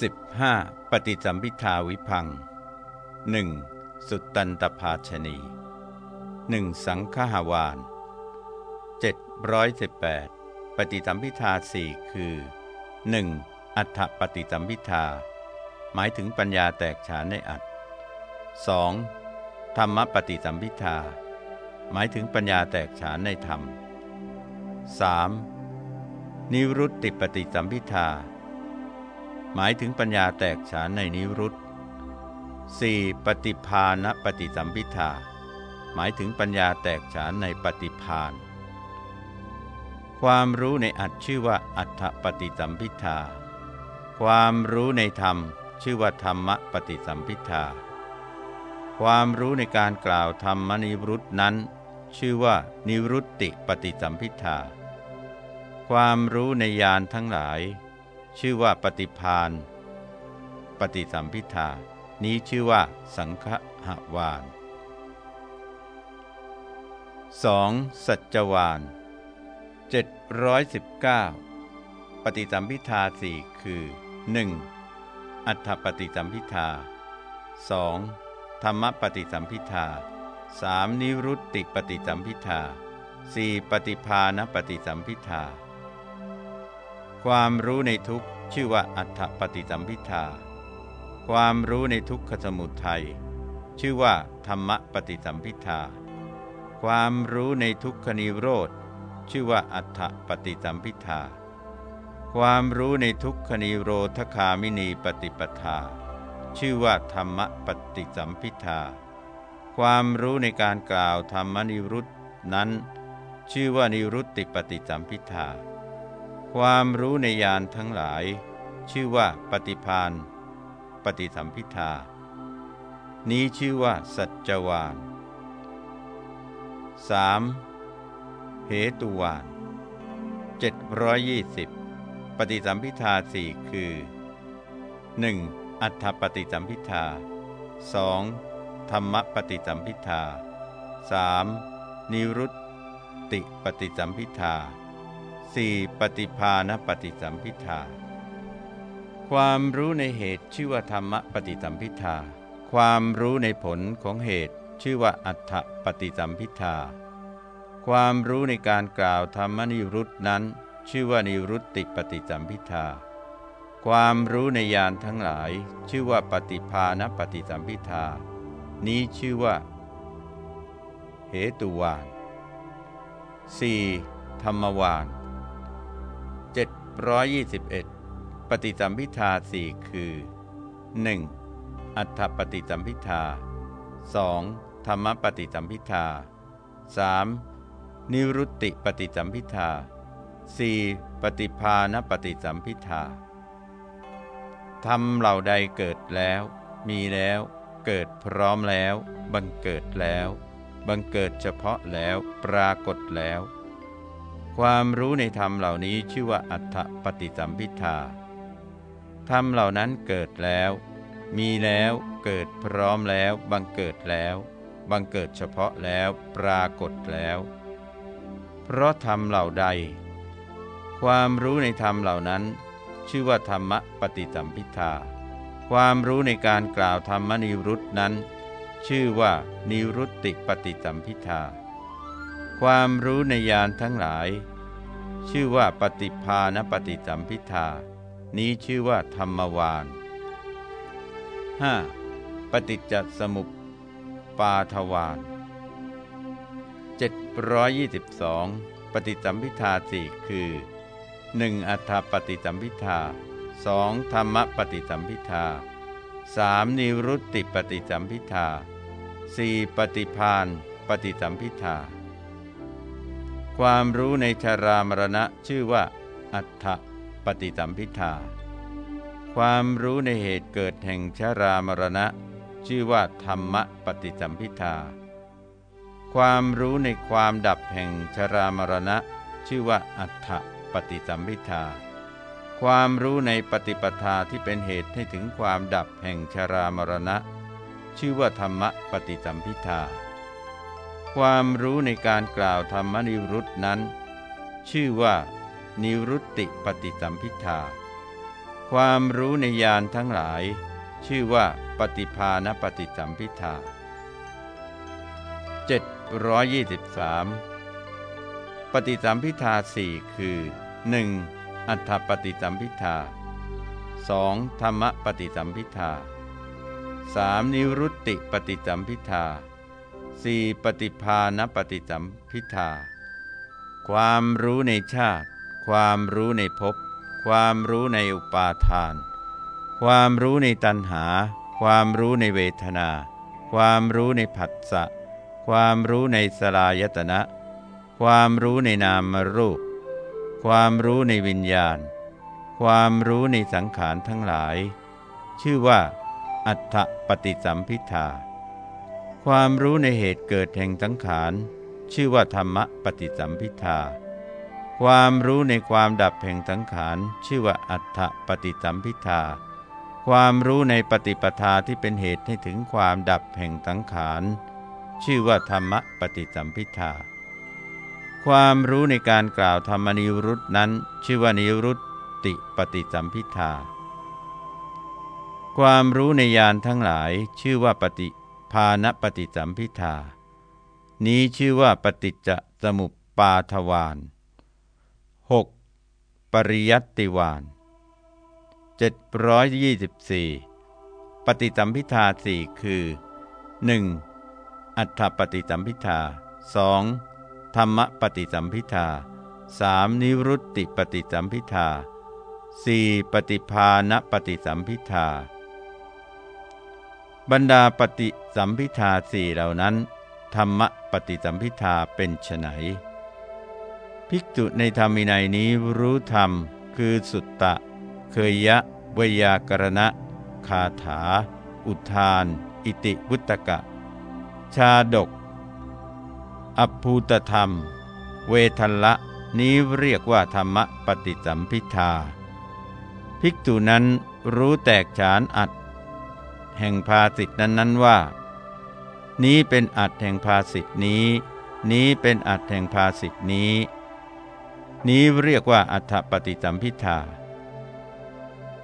15. ปฏิสัมพิทาวิพังหนึ่งสุตตันตภาชนีหนึ่งสังฆาวาน718 ปฏิสัมพิทาสี่คือ 1. อัฏฐปฏิสัมพิทา หมายถึงปัญญาแตกฉานในอัต 2. ธรรมปฏิสัมพิทา หมายถึงปัญญาแตกฉานในธรรม 3. นิรุตติปฏิสัมพิทา หมายถึงปัญญาแตกฉานในนิรุต 4. ปฏิภาณปฏิสัมพิทาหมายถึงปัญญาแตกฉานในปฏิภาณ ความรู้ในอัตชื่อว่าอัฏฐปฏิสัมพิทาความรู้ในธรรมชื่อว่าธรรมปฏิสัมพิทาความรู้ในการกล่าวธรรมนิรุตนั้น ชื่อว่านิรุตติปฏิสัมพิทาความรู้ในญาณทั้งหลาย ชื่อว่าปฏิพานปฏิสัมพิทานี้ชื่อว่าสังฆหวาน 2. สัจวาน719 ปฏิสัมพิทาสี่คือ 1. อัฏฐปฏิสัมพิทา 2. ธรรมปฏิสัมพิทา 3. นิรุตติปฏิสัมพิทา 4. ปฏิภาณปฏิสัมพิทา ความรู้ในทุกชื่อว่าอัฏฐปฏิสัมพิทา ความรู้ในทุกขสมุทัยชื่อว่าธรรมปฏิสัมพิทา ความรู้ในทุกขนิโรธ ชื่อว่าอัฏฐปฏิสัมพิทา ความรู้ในทุกขนิโรธคามินีปฏิปทา ชื่อว่าธรรมปฏิสัมพิทา ความรู้ในการกล่าวธรรมนิรุตนั้น ชื่อว่านิรุตติปฏิสัมพิทา ความรู้ในญาณทั้งหลาย ชื่อว่าปฏิพานปฏิสัมพิทา นี้ชื่อว่าสัจวาน 3. เหตุวาน720 ปฏิสัมพิทาสี่คือ 1. อัฏฐปฏิสัมพิทา 2. ธรรมปฏิสัมพิทา 3. นิรุตติปฏิสัมพิทา 4. ปฏิภาณปฏิสัมพิทาความรู้ในเหตุชื่อว่าธรรมปฏิสัมพิทาความรู้ในผลของเหตุชื่อว่าอัฏฐปฏิสัมพิทาความรู้ในการกล่าวธรรมนิรุตนั้น ชื่อว่านิรุตติปฏิสัมพิทาความรู้ในญาณทั้งหลาย ชื่อว่าปฏิภาณปฏิสัมพิทานี้ชื่อว่า เหตุวาน 4. ธรรมวาน 721 ปฏิสัมพิทาสี่คือ 1. อัฏฐปฏิสัมพิทา 2. ธรรมปฏิสัมพิทา 3. นิรุตติปฏิสัมพิทา 4. ปฏิภาณปฏิสัมพิทาธรรมเหล่าใดเกิดแล้ว มีแล้ว เกิดพร้อมแล้ว บังเกิดแล้ว บังเกิดเฉพาะแล้ว ปรากฏแล้ว ความรู้ในธรรมเหล่านี้ชื่อว่าอัฏฐปฏิสัมพิทาธรรมเหล่านั้นเกิดแล้ว มีแล้วเกิดพร้อมแล้วบังเกิดแล้วบังเกิดเฉพาะแล้วปรากฏแล้ว เพราะธรรมเหล่าใด ความรู้ในธรรมเหล่านั้น ชื่อว่าธรรมปฏิสัมพิทาความรู้ในการกล่าวธรรมนิรุตนั้น ชื่อว่านิรุตติปฏิสัมพิทา ความรู้ในญาณทั้งหลาย ชื่อว่าปฏิภาณปฏิสัมพิทา นี้ชื่อว่าธรรมวาน 5. ปฏิจจสมุปปาทวาน722 ปฏิสัมพิทาสี่คือ 1. อัฏฐปฏิสัมพิทา 2. ธรรมปฏิสัมพิทา 3. นิรุตติปฏิสัมพิทา 4. ปฏิพานปฏิสัมพิทา ความรู้ในชารามรณะชื่อว่า อัฏฐปฏิสัมพิทาความรู้ในเหตุเกิดแห่งชารามรณะ ชื่อว่าธรรมปฏิสัมพิทาความรู้ในความดับแห่งชรามรณะ ชื่อว่าอัฏฐปฏิสัมพิทาความรู้ในปฏิปทาที่เป็นเหตุให้ถึงความดับแห่งชรามรณะ ชื่อว่าธรรมปฏิสัมพิทา ความรู้ในการกล่าวธรรมนิรุตนั้น ชื่อว่า นิรุตติปฏิสัมพิทาความรู้ในญาณทั้งหลาย ชื่อว่าปฏิภาณปฏิสัมพิทา723 ปฏิสัมพิทาสี่คือ 1. อัฏฐปฏิสัมพิทา 2. ธรรมปฏิสัมพิทา 3. นิรุตติปฏิสัมพิทา 4. ปฏิภาณปฏิสัมพิทาความรู้ในชาติ ความรู้ในภพ ความรู้ในอุปาทาน ความรู้ในตัณหา ความรู้ในเวทนา ความรู้ในผัสสะ ความรู้ในสลายตนะ ความรู้ในนามรูป ความรู้ในวิญญาณ ความรู้ในสังขารทั้งหลาย ชื่อว่า อัฏฐปฏิสัมพิทา ความรู้ในเหตุเกิดแห่งสังขาร ชื่อว่าธรรมปฏิสัมพิทา ความรู้ในความดับแห่งสังขาร ชื่อว่าอัฏฐปฏิสัมพิทา ความรู้ในปฏิปทาที่เป็นเหตุให้ถึงความดับแห่งสังขาร ชื่อว่าธรรมปฏิสัมพิทา ความรู้ในการกล่าวธรรมนิรุตนั้น ชื่อว่านิรุตติปฏิสัมพิทา ความรู้ในญาณทั้งหลายชื่อว่าปฏิ ภาณปฏิสัมพิทา นี้ชื่อว่าปฏิจจสมุปปาทวาน 6. ปริยัตติวาน 724 ปฏิสัมพิทาสี่คือ 1. อัฏฐปฏิสัมพิทา 2. ธรรมปฏิสัมพิทา 3. นิรุตติปฏิสัมพิทา 4. ปฏิภาณปฏิสัมพิทา บรรดาปฏิสัมพิทาสี่เหล่านั้น ธรรมปฏิสัมพิทาเป็นไฉนภิกษุในธรรมินัยนี้รู้ธรรมคือสุตตะ เคยยะวยากรณะ คาถา อุทาน อิติวุตกะ ชาดก อภูตธรรม เวทัลละนี้เรียกว่าธรรมปฏิสัมพิทา ภิกษุนั้นรู้แตกฉานอัด แห่งภาสิทธนั้นนั้นว่า นี้เป็นอัดแห่งภาสิทธนี้ นี้เป็นอัดแห่งภาสิทธนี้ นี้เรียกว่าอัฏฐปฏิสัมพิทา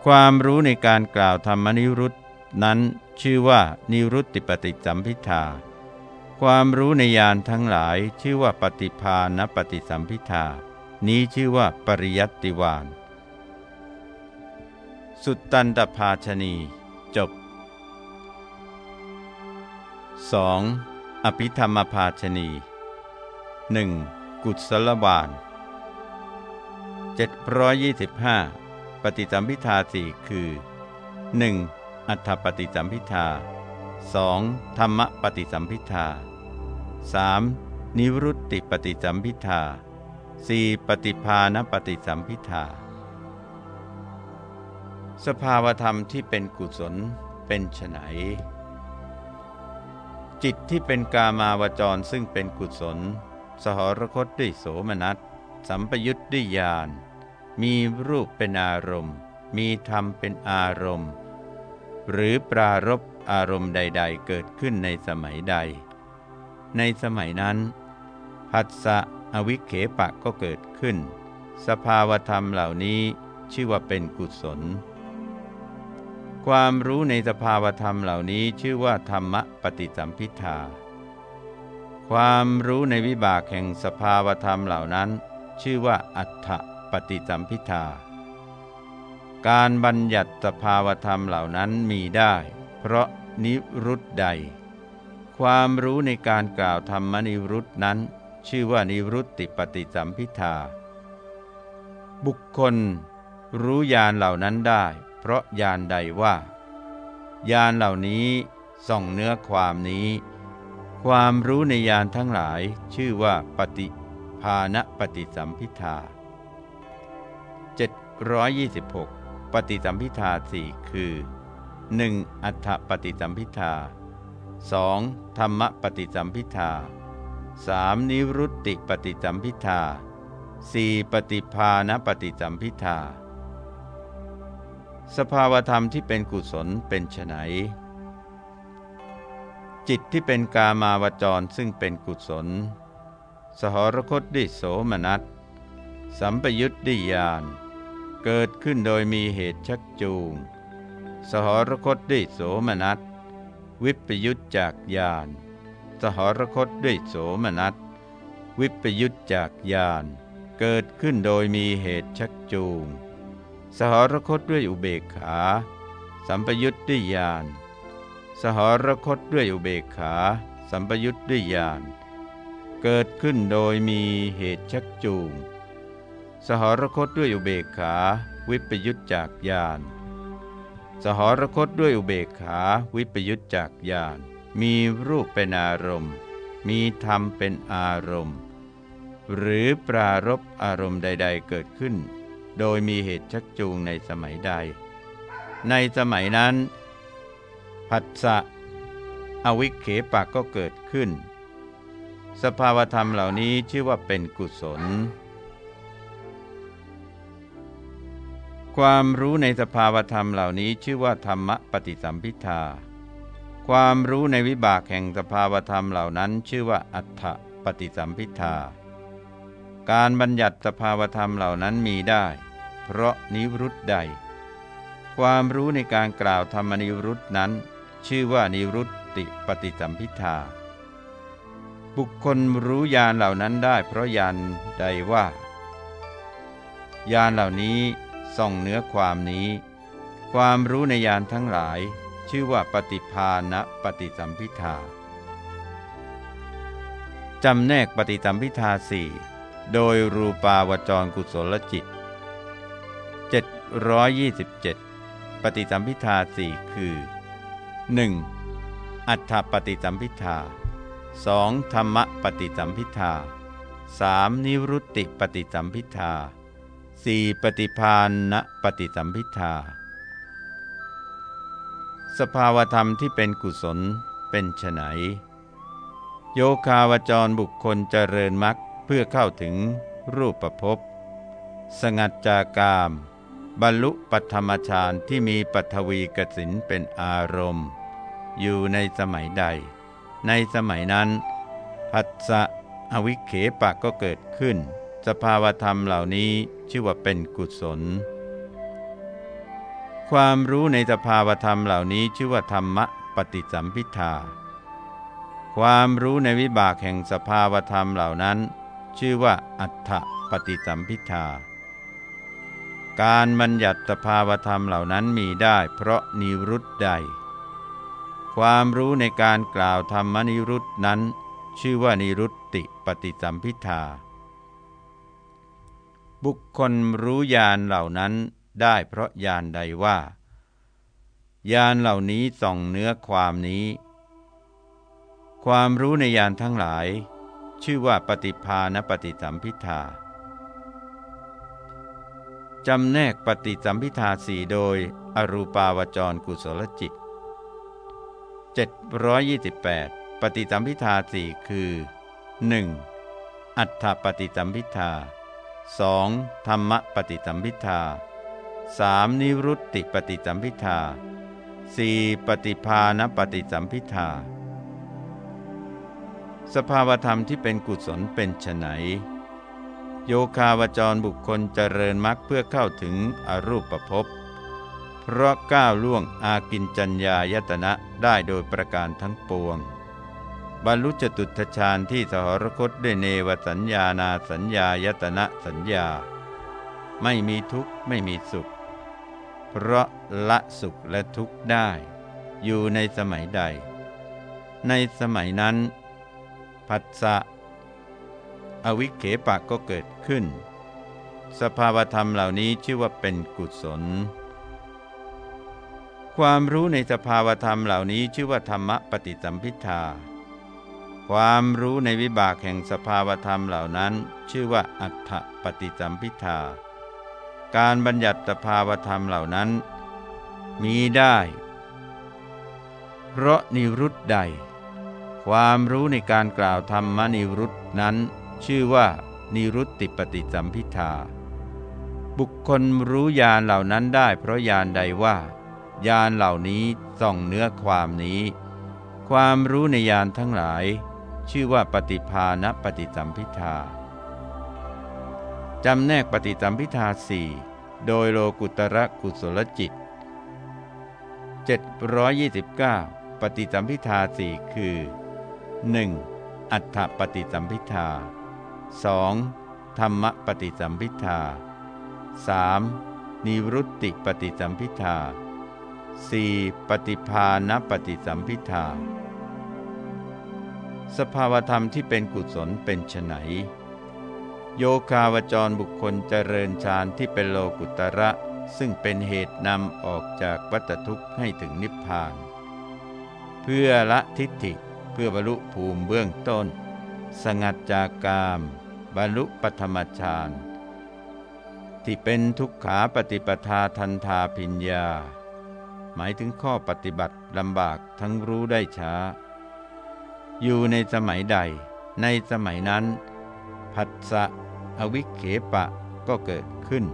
ความรู้ในการกล่าวธรรมนิรุตนั้นชื่อว่านิรุตติปฏิสัมพิทาความรู้ในญาณทั้งหลายชื่อว่าปฏิภาณปฏิสัมพิทานี้ชื่อว่าปริยัตติวาน สุตตันตภาชนี จบ 2. อภิธรรมภาชนี 1. กุศลบาล725 ปฏิสัมพิทาสี่คือ 1. อัฏฐปฏิสัมพิทา 2. ธรรมปฏิสัมพิทา 3. นิวรุตติปฏิสัมพิทา 4. ปฏิภาณปฏิสัมพิทา สภาวธรรมที่เป็นกุศลเป็นไฉน จิตที่เป็นกามาวจรซึ่งเป็นกุศล สหรคตด้วยโสมนัส สัมปยุตด้วยญาณ มีรูปเป็นอารมณ์ มีธรรมเป็นอารมณ์ หรือปรารบอารมณ์ใด ๆ เกิดขึ้นในสมัยใด ในสมัยนั้นผัสสะอวิเคปะก็เกิดขึ้น สภาวธรรมเหล่านี้ชื่อว่าเป็นกุศล ความรู้ในสภาวธรรมเหล่านี้ชื่อว่าธรรมปฏิสัมพิทา ความรู้ในวิบากแห่งสภาวธรรมเหล่านั้น ชื่อว่าอัฏฐปฏิสัมพิทา การบัญญัติสภาวธรรมเหล่านั้นมีได้ เพราะนิรุตใด ความรู้ในการกล่าวธรรมนิรุตนั้น ชื่อว่านิรุตติปฏิสัมพิทา บุคคลรู้ญาณเหล่านั้นได้ เพราะญาณใดว่าญาณเหล่านี้ส่องเนื้อความนี้ ความรู้ในญาณทั้งหลายชื่อว่าปฏิภาณปฏิสัมพิทา726 ปฏิสัมพิทาสี่คือ 1. อัฏฐปฏิสัมพิทา 2. ธรรมปฏิสัมพิทา 3. นิรุตติปฏิสัมพิทา 4. ปฏิภาณปฏิสัมพิทา สภาวธรรมที่เป็นกุศลเป็นไฉนจิตที่เป็นกามาวจรซึ่งเป็นกุศล สหรคตด้วยโสมนัสสัมปยุตด้วยญาณเกิดขึ้นโดยมีเหตุชักจูง สหรคตด้วยโสมนัสวิปยุตจากญาณสหรคตด้วยโสมนัสวิปยุตจากญาณเกิดขึ้นโดยมีเหตุชักจูง สหรคตด้วยอุเบกขา สัมปยุตด้วยญาณ สหรคตด้วยอุเบกขา สัมปยุตด้วยญาณ เกิดขึ้นโดยมีเหตุชักจูง สหรคตด้วยอุเบกขา วิปยุตจากญาณ สหรคตด้วยอุเบกขา วิปยุตจากญาณ มีรูปเป็นอารมณ์ มีธรรมเป็นอารมณ์ หรือปรารบอารมณ์ใด ๆ เกิดขึ้น โดยมีเหตุชักจูงในสมัยใด ในสมัยนั้น ผัสสะอวิเคปะก็เกิดขึ้น สภาวธรรมเหล่านี้ชื่อว่าเป็นกุศล ความรู้ในสภาวธรรมเหล่านี้ชื่อว่าธรรมปฏิสัมพิทาความรู้ในวิบากแห่งสภาวธรรมเหล่านั้น ชื่อว่าอัฏฐปฏิสัมพิทาการบัญญัติสภาวธรรมเหล่านั้นมีได้ เพราะนิรุตใด ความรู้ในการกล่าวธรรมนิรุตนั้น ชื่อว่านิรุตติปฏิสัมพิทาบุคคลรู้ญาณเหล่านั้นได้ เพราะญาณใดว่าญาณเหล่านี้ส่องเนื้อความนี้ ความรู้ในญาณทั้งหลาย ชื่อว่าปฏิภาณปฏิสัมพิทาจำแนกปฏิสัมพิทาสี่โดยรูปาวจรกุศลจิต 727 ปฏิสัมพิทาสี่คือ 1. อัฏฐปฏิสัมพิทา 2. ธรรมปฏิสัมพิทา 3. นิรุตติปฏิสัมพิทา 4. ปฏิพานณปฏิสัมพิทา สภาวธรรมที่เป็นกุศลเป็นไฉนโยคาวจรบุคคลเจริญมรรคเพื่อเข้าถึงรูปประพบสงัดจากกาม บรรลุปัธรรมฌานที่มีปัทวีกสินเป็นอารมณ์ อยู่ในสมัยใด ในสมัยนั้นผัสสะอวิเคปะก็เกิดขึ้น สภาวธรรมเหล่านี้ชื่อว่าเป็นกุศล ความรู้ในสภาวธรรมเหล่านี้ชื่อว่าธรรมะปฏิสัมพิทาความรู้ในวิบากแห่งสภาวธรรมเหล่านั้น ชื่อว่าอัฏฐปฏิสัมพิทา การบัญญัติสภาวธรรมเหล่านั้นมีได้ เพราะนิรุตใด ความรู้ในการกล่าวธรรมนิรุตนั้น ชื่อว่านิรุตติปฏิสัมพิทาบุคคลรู้ญาณเหล่านั้นได้เพราะญาณใดว่า ญาณเหล่านี้ส่องเนื้อความนี้ ความรู้ในญาณทั้งหลาย ชื่อว่าปฏิภาณปฏิสัมพิทา จำแนกปฏิสัมพิทาสี่โดยอรูปาวจรกุศลจิต 728 ปฏิสัมพิทาสี่คือ 1. อัฏฐปฏิสัมพิทา 2. ธรรมปฏิสัมพิทา 3. นิรุตติปฏิสัมพิทา 4. ปฏิภาณปฏิสัมพิทา สภาวธรรมที่เป็นกุศลเป็นไฉน โยคาวจรบุคคลเจริญมรรคเพื่อเข้าถึงอรูปภพเพราะก้าวล่วงอากินจัญญายตนะได้โดยประการทั้งปวง บรรลุจตุตฌานที่สหรคตด้วยเนวสัญญานาสัญญายตนะสัญญา ไม่มีทุกข์ไม่มีสุข เพราะละสุขและทุกข์ได้ อยู่ในสมัยใด ในสมัยนั้นผัสสะ อวิเคปะก็เกิดขึ้น สภาวธรรมเหล่านี้ชื่อว่าเป็นกุศล ความรู้ในสภาวธรรมเหล่านี้ชื่อว่าธรรมปฏิสัมพิทาความรู้ในวิบากแห่งสภาวธรรมเหล่านั้น ชื่อว่าอัฏฐปฏิสัมพิทาการบัญญัติสภาวธรรมเหล่านั้น มีได้ เพราะนิรุตใด ความรู้ในการกล่าวธรรมนิรุตนั้น ชื่อว่า นิรุตติปฏิสัมพิทา บุคคลรู้ญาณเหล่านั้นได้เพราะญาณใดว่าญาณเหล่านี้ส่องเนื้อความนี้ ความรู้ในญาณทั้งหลาย ชื่อว่าปฏิภาณปฏิสัมพิทาจำแนกปฏิสัมพิทาสี่โดยโลกุตระกุศลจิต 729 ปฏิสัมพิทาสี่คือ 1. อัฏฐปฏิสัมพิทา 2. ธรรมปฏิสัมพิทา 3. นิรุตติปฏิสัมพิทา 4. ปฏิภาณปฏิสัมพิทา สภาวธรรมที่เป็นกุศลเป็นไฉนโยคาวจรบุคคลเจริญฌานที่เป็นโลกุตระซึ่งเป็นเหตุนำออกจากวัฏทุกข์ให้ถึงนิพพาน เพื่อละทิฏฐิเพื่อบรรลุภูมิเบื้องต้น สงัดจากกาม บรรลุปัธมฌานที่เป็นทุกขาปฏิปทาทันทาพิญญา หมายถึงข้อปฏิบัติลำบากทั้งรู้ได้ช้า อยู่ในสมัยใด ในสมัยนั้น ผัสสะอวิเคปะก็เกิดขึ้น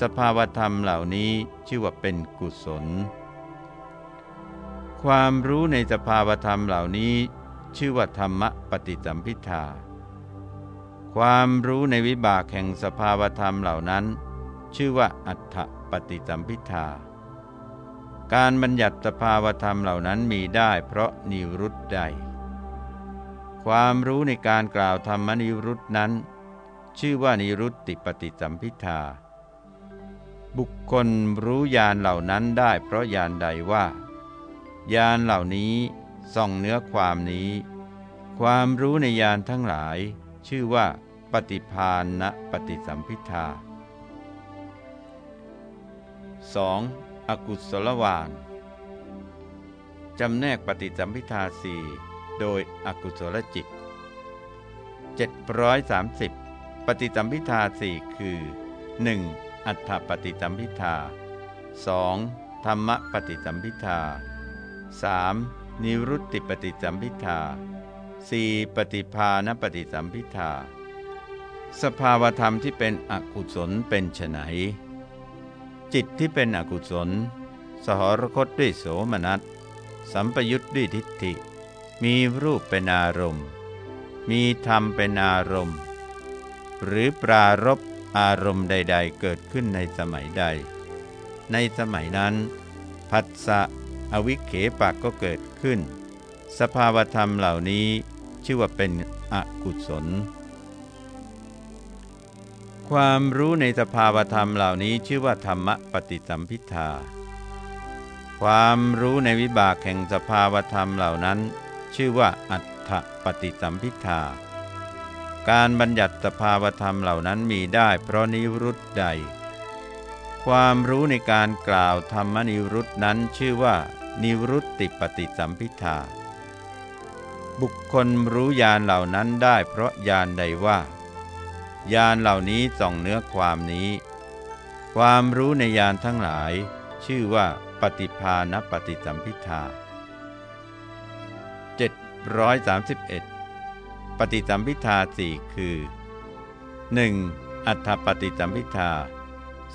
สภาวธรรมเหล่านี้ชื่อว่าเป็นกุศล ความรู้ในสภาวธรรมเหล่านี้ ชื่อว่าธรรมปฏิสัมพิทา ความรู้ในวิบากแห่งสภาวธรรมเหล่านั้น ชื่อว่าอัฏฐปฏิสัมพิทา การบัญญัติสภาวธรรมเหล่านั้นมีได้เพราะนิรุตใด ความรู้ในการกล่าวธรรมนิรุตนั้น ชื่อว่านิรุตติปฏิสัมพิทา บุคคลรู้ญาณเหล่านั้นได้เพราะญาณใดว่าญาณเหล่านี้ ส่องเนื้อความนี้ ความรู้ในญาณทั้งหลาย ชื่อว่าปฏิพานนะปฏิสัมพิทา 2. อกุศลวานจำแนกปฏิสัมพิทาสี่โดยอกุศลจิต 730 ปฏิสัมพิทาสี่คือ 1. อัฏฐปฏิสัมพิทา 2. ธรรมปฏิสัมพิทา 3. นิรุตติปฏิสัมพิทา 4. ปฏิภาณปฏิสัมพิทา สภาวธรรมที่เป็นอกุศลเป็นไฉนจิตที่เป็นอกุศล สหรคตด้วยโสมนัส สัมปยุทธ์ด้วยทิฏฐิ มีรูปเป็นอารมณ์ มีธรรมเป็นอารมณ์ หรือปรารบอารมณ์ใด ๆ เกิดขึ้นในสมัยใด ในสมัยนั้นผัสสะ อวิเคปะก็เกิดขึ้น สภาวธรรมเหล่านี้ชื่อว่าเป็นอกุศล ความรู้ในสภาวธรรมเหล่านี้ชื่อว่าธรรมปฏิสัมพิทาความรู้ในวิบากแห่งสภาวธรรมเหล่านั้น ชื่อว่าอัฏฐปฏิสัมพิทาการบัญญัติสภาวธรรมเหล่านั้นมีได้เพราะนิรุตใด ความรู้ในการกล่าวธรรมนิรุตนั้นชื่อว่า นิรุตติปฏิสัมพิทาบุคคลรู้ญาณเหล่านั้นได้เพราะญาณใดว่าญาณเหล่านี้ส่องเนื้อความนี้ ความรู้ในญาณทั้งหลาย ชื่อว่าปฏิภาณปฏิสัมพิทา731 ปฏิสัมพิทาสี่คือ 1. อัฏฐปฏิสัมพิทา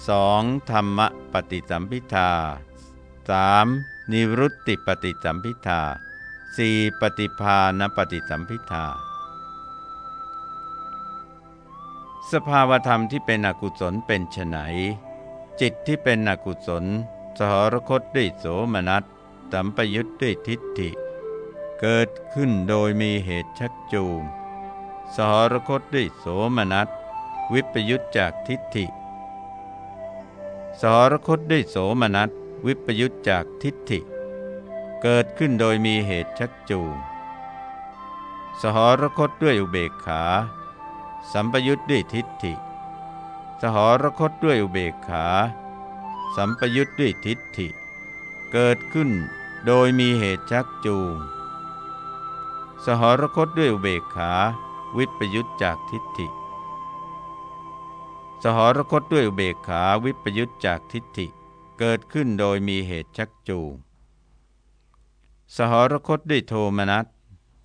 2. ธรรมปฏิสัมพิทา 3. นิรุตติปฏิสัมพิทา 4. ปฏิภาณปฏิสัมพิทา สภาวธรรมที่เป็นอกุศลเป็นไฉนจิตที่เป็นอกุศล สหรคตด้วยโสมนัสสัมปยุทธ์ด้วยทิฏฐิ เกิดขึ้นโดยมีเหตุชักจูงสหรคตด้วยโสมนัสวิปยุตจากทิฏฐิ สหรคตด้วยโสมนัส วิปยุตจากทิฏฐิ เกิดขึ้นโดยมีเหตุชักจูง สหรคตด้วยอุเบกขา สัมปยุตด้วยทิฏฐิ สหรคตด้วยอุเบกขา สัมปยุตด้วยทิฏฐิ เกิดขึ้นโดยมีเหตุชักจูง สหรคตด้วยอุเบกขา วิปยุตจากทิฏฐิ สหรคตด้วยอุเบกขาวิปยุตจากทิฏฐิ เกิดขึ้นโดยมีเหตุชักจูง สหรคตด้วยโทมนัส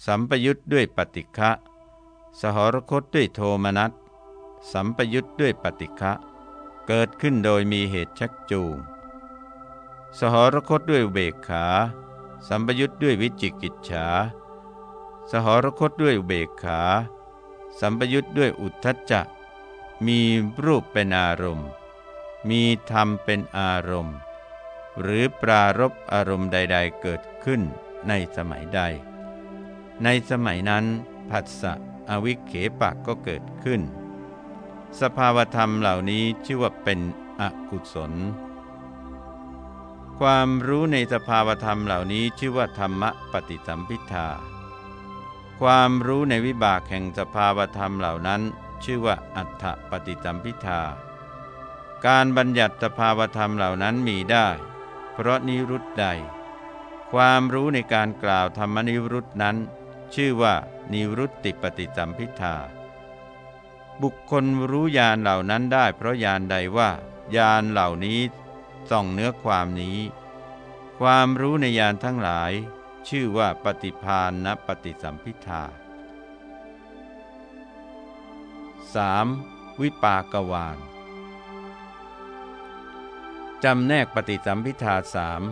สัมปยุตด้วยปฏิฆะ สหรคตด้วยโทมนัส สัมปยุตด้วยปฏิฆะ เกิดขึ้นโดยมีเหตุชักจูง สหรคตด้วยเบกขา สัมปยุตด้วยวิจิกิจฉา สหรคตด้วยเบกขา สัมปยุทธ์ด้วยอุทธัจจะ มีรูปเป็นอารมณ์ มีธรรมเป็นอารมณ์ หรือปรารบอารมณ์ใด ๆ เกิดขึ้นในสมัยใด ในสมัยนั้นผัสสะอวิเคปะก็เกิดขึ้น สภาวธรรมเหล่านี้ชื่อว่าเป็นอกุศล ความรู้ในสภาวธรรมเหล่านี้ชื่อว่าธรรมปฏิสัมพิทาความรู้ในวิบากแห่งสภาวธรรมเหล่านั้น ชื่อว่าอัฏฐปฏิสัมพิทา การบัญญัติสภาวธรรมเหล่านั้นมีได้ เพราะนิรุตใด ความรู้ในการกล่าวธรรมนิรุตนั้น ชื่อว่านิรุตติปฏิสัมพิทาบุคคลรู้ญาณเหล่านั้นได้ เพราะญาณใดว่าญาณเหล่านี้ส่องเนื้อความนี้ ความรู้ในญาณทั้งหลาย ชื่อว่าปฏิพานนปฏิสัมพิทา 3. วิปากวาน จำแนกปฏิสัมพิทาสาม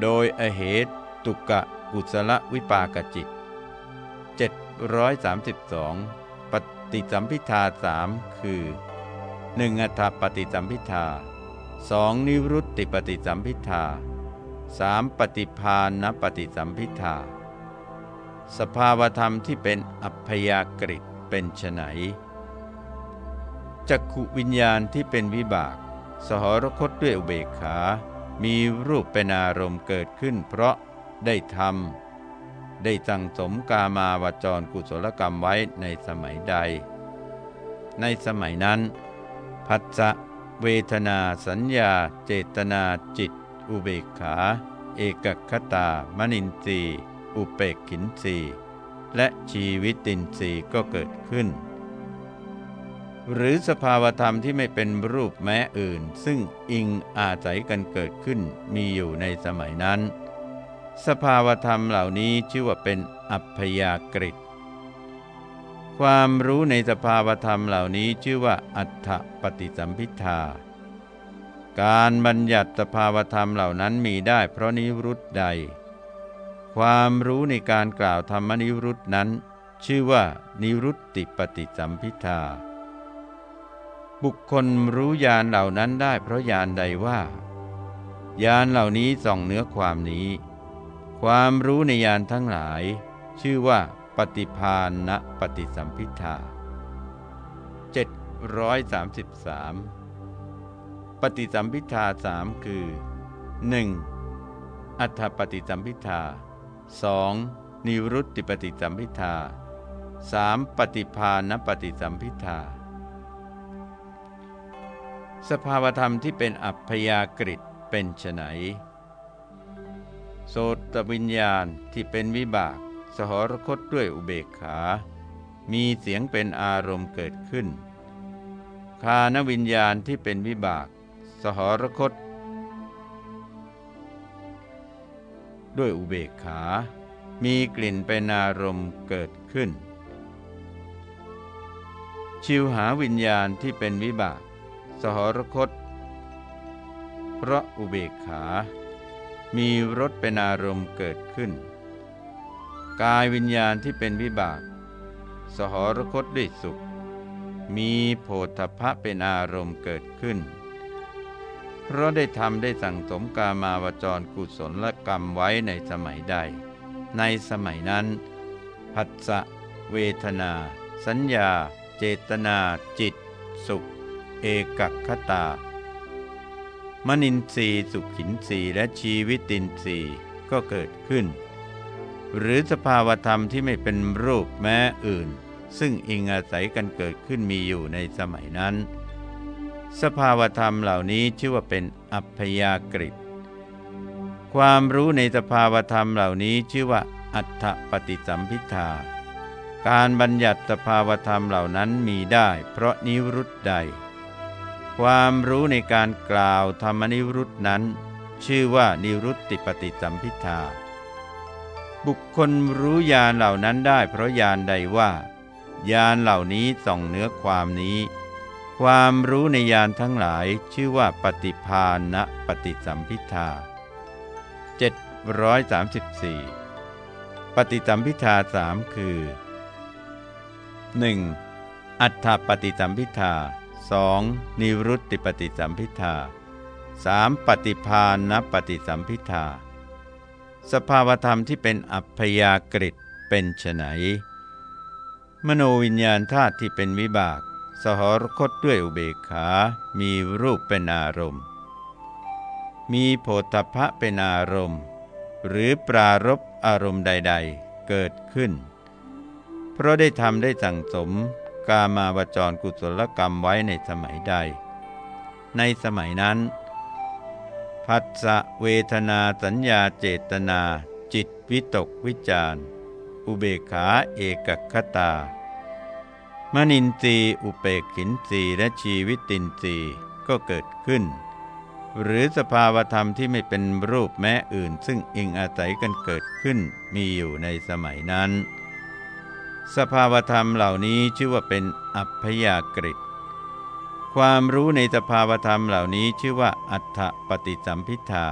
โดยอเหตุกะกุศลวิปากจิต 732 ปฏิสัมพิทาสามคือ 1. อัฏฐปฏิสัมพิทา 2. นิรุตติปฏิสัมพิทาสามปฏิพานนปฏิสัมพิทา สภาวธรรมที่เป็นอัพยากฤิเป็นไฉนจักขุวิญญาณที่เป็นวิบาก สหรคตด้วยอุเบกขา มีรูปเป็นอารมณ์เกิดขึ้น เพราะได้ทำได้สั่งสมกามาวจรกุศลกรรมไว้ในสมัยใด ในสมัยนั้น พัสะเวทนาสัญญา เจตนาจิต อุเบกขา เอกคตามนินทรีอุเปกขินทรีและชีวิตินทรีก็เกิดขึ้น หรือสภาวธรรมที่ไม่เป็นรูปแม้อื่น ซึ่งอิงอาศัยกันเกิดขึ้นมีอยู่ในสมัยนั้น สภาวธรรมเหล่านี้ชื่อว่าเป็นอัพยากฤิความรู้ในสภาวธรรมเหล่านี้ชื่อว่าอัฏฐปฏิสัมพิทาการบัญญัติสภาวธรรมเหล่านั้นมีได้เพราะนิรุตใด ความรู้ในการกล่าวธรรมนิรุตนั้น ชื่อว่านิรุตติปฏิสัมพิทา บุคคลรู้ญาณเหล่านั้นได้เพราะญาณใดว่าญาณเหล่านี้ส่องเนื้อความนี้ ความรู้ในญาณทั้งหลาย ชื่อว่าปฏิพานณปฏิสัมพิทา733 ปฏิสัมพิทาสามคือ 1. อัฏฐปฏิสัมพิทา 2. นิรุตติปฏิสัมพิทา 3. ปฏิภาณปฏิสัมพิทา สภาวธรรมที่เป็นอัพยากฤิเป็นไฉนโสตวิญญาณที่เป็นวิบาก สหรคตด้วยอุเบกขา มีเสียงเป็นอารมณ์เกิดขึ้น คานวิญญาณที่เป็นวิบาก สหรคต ด้วยอุเบกขา มีกลิ่นเป็นอารมณ์เกิดขึ้น ชิวหาวิญญาณที่เป็นวิบาก สหรคต เพราะอุเบกขา มีรสเป็นอารมณ์เกิดขึ้น กายวิญญาณที่เป็นวิบาก สหรคตด้วยสุข มีโพธพะเป็นอารมณ์เกิดขึ้น เพราะได้ทำได้สั่งสมกามาวจรกุศลกรรมไว้ในสมัยใด ในสมัยนั้นผัสสะเวทนา สัญญา เจตนาจิต สุข เอกคตา มนินทรีสุขินทรีและชีวิตินทรีก็เกิดขึ้น หรือสภาวธรรมที่ไม่เป็นรูปแม้อื่น ซึ่งอิงอาศัยกันเกิดขึ้นมีอยู่ในสมัยนั้น สภาวธรรมเหล่านี้ชื่อว่าเป็นอัพยากฤิความรู้ในสภาวธรรมเหล่านี้ชื่อว่า อัฏฐปฏิสัมพิทาการบัญญัติสภาวธรรมเหล่านั้นมีได้ เพราะนิรุตใด ความรู้ในการกล่าวธรรมนิรุตนั้น ชื่อว่านิรุตติปฏิสัมพิทาบุคคลรู้ญาณเหล่านั้นได้เพราะญาณใดว่าญาณเหล่านี้ส่องเนื้อความนี้ ความรู้ในญาณทั้งหลายชื่อว่าปฏิภาณปฏิสัมพิทา734 ปฏิสัมพิทาสามคือ 1. อัฏฐปฏิสัมพิทา 2. นิรุตติปฏิสัมพิทา 3. ปฏิภาณปฏิสัมพิทา สภาวธรรมที่เป็นอัพยากฤิเป็นไฉนมโนวิญญาณธาตุที่เป็นวิบาก สหรคตด้วยอุเบกขา มีรูปเป็นอารมณ์ มีโผฏฐะเป็นอารมณ์ หรือปรารบอารมณ์ใด ๆ เกิดขึ้น เพราะได้ทำได้สั่งสม กามาวจรกุศลกรรมไว้ในสมัยใด ในสมัยนั้นผัสสะเวทนาสัญญาเจตนา จิตวิตกวิจารอุเบขาเอกคตา มนินทรีอุเปกขินทรีและชีวิตินทรีก็เกิดขึ้น หรือสภาวธรรมที่ไม่เป็นรูปแม้อื่น ซึ่งอิงอาศัยกันเกิดขึ้นมีอยู่ในสมัยนั้น สภาวธรรมเหล่านี้ชื่อว่าเป็นอัพยากฤิความรู้ในสภาวธรรมเหล่านี้ชื่อว่าอัฏฐปฏิสัมพิทา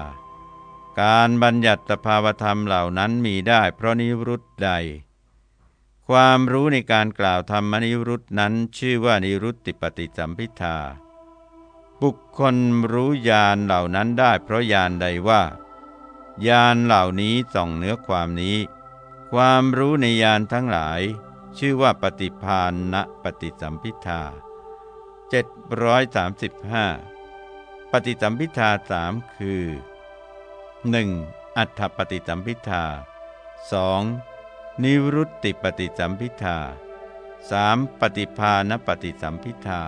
การบัญญัติสภาวธรรมเหล่านั้นมีได้เพราะนิรุตใด ความรู้ในการกล่าวธรรมนิรุตนั้นชื่อว่านิรุตติปฏิสัมพิทาบุคคลรู้ญาณเหล่านั้นได้เพราะญาณใดว่าญาณเหล่านี้ส่องเนื้อความนี้ ความรู้ในญาณทั้งหลาย ชื่อว่าปฏิพานณปฏิสัมพิทา735 ปฏิสัมพิทาสามคือ 1. อัฏฐปฏิสัมพิทา 2. นิวรุตติปฏิสัมพิทา 3. ปฏิภาณปฏิสัมพิทา